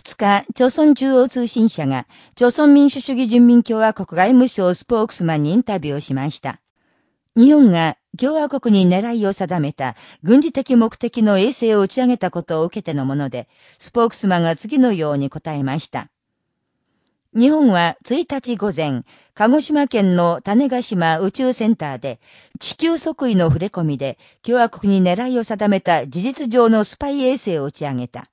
2日、朝鮮中央通信社が、朝鮮民主主義人民共和国外務省スポークスマンにインタビューをしました。日本が共和国に狙いを定めた軍事的目的の衛星を打ち上げたことを受けてのもので、スポークスマンが次のように答えました。日本は1日午前、鹿児島県の種ヶ島宇宙センターで、地球即位の触れ込みで、共和国に狙いを定めた事実上のスパイ衛星を打ち上げた。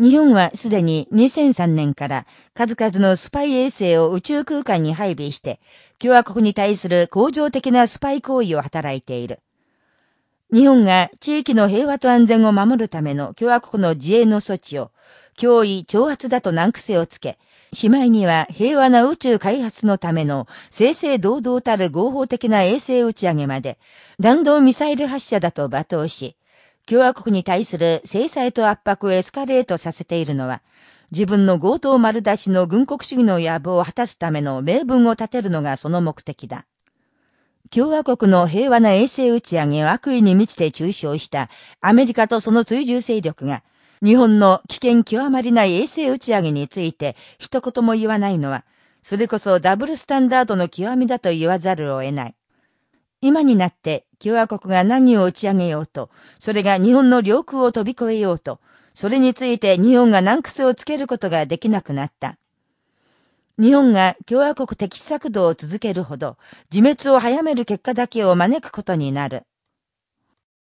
日本はすでに2003年から数々のスパイ衛星を宇宙空間に配備して、共和国に対する恒常的なスパイ行為を働いている。日本が地域の平和と安全を守るための共和国の自衛の措置を、脅威、挑発だと難癖をつけ、しまいには平和な宇宙開発のための正々堂々たる合法的な衛星打ち上げまで、弾道ミサイル発射だと罵倒し、共和国に対する制裁と圧迫をエスカレートさせているのは、自分の強盗丸出しの軍国主義の野望を果たすための名分を立てるのがその目的だ。共和国の平和な衛星打ち上げを悪意に満ちて中傷したアメリカとその追従勢力が、日本の危険極まりない衛星打ち上げについて一言も言わないのは、それこそダブルスタンダードの極みだと言わざるを得ない。今になって共和国が何を打ち上げようと、それが日本の領空を飛び越えようと、それについて日本が難癖をつけることができなくなった。日本が共和国敵視策動を続けるほど、自滅を早める結果だけを招くことになる。